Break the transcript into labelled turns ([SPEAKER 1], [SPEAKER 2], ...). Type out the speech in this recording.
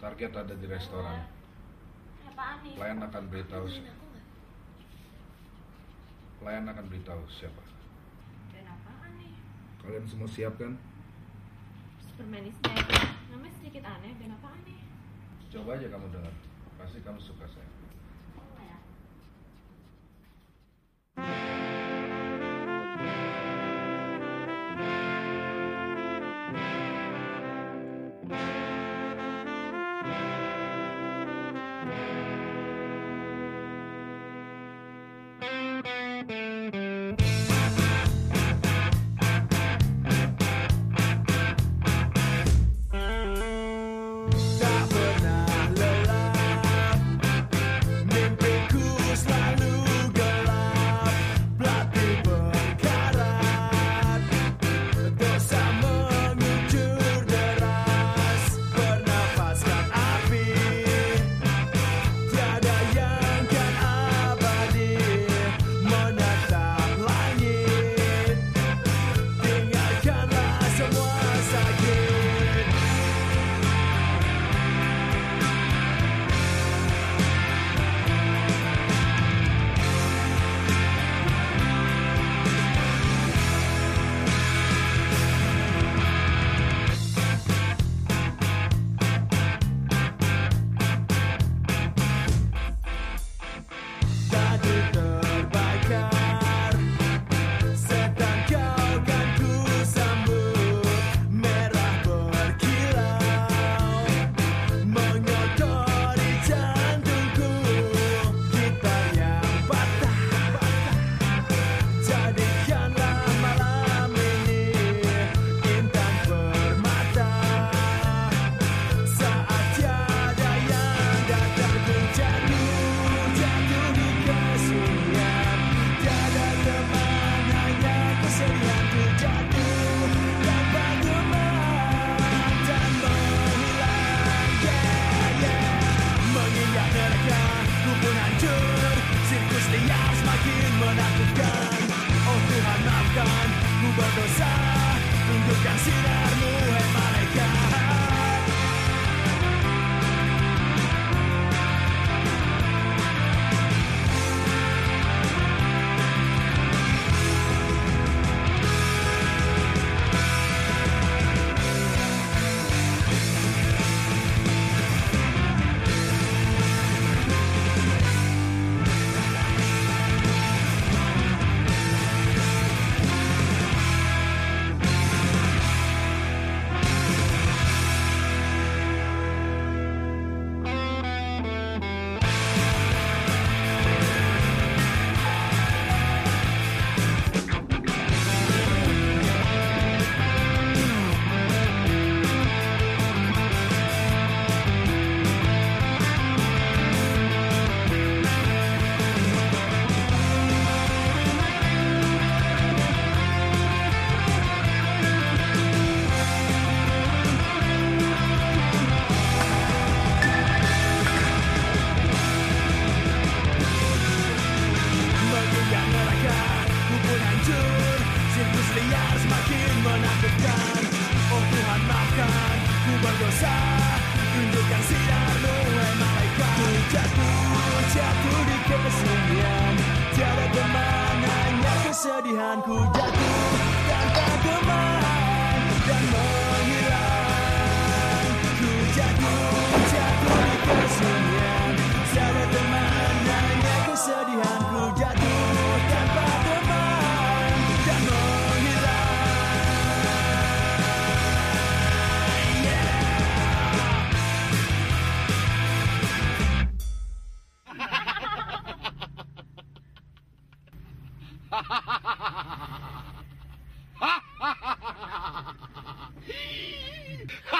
[SPEAKER 1] Target ada di restoran. Pelayan akan beritahu. Pelayan akan beritahu siapa. Kalian semua siap kan?
[SPEAKER 2] Supermanisnya namanya sedikit aneh dan apaan nih?
[SPEAKER 1] Coba aja kamu dengar. Pasti kamu suka saya.
[SPEAKER 3] Yeah. Semakin menakutkan. Oh Tuhan maafkan ku berdosa. Tunjukkan sinarmu Liar semakin menakutkan. Oh Tuhan maafkan. Ku berdosa. Tunjukkan sinarmu hai malaikat. Ku jatuh, jatuh di kesunyian Tiada teman hanya kesedihan Ku jatuh ハハハハ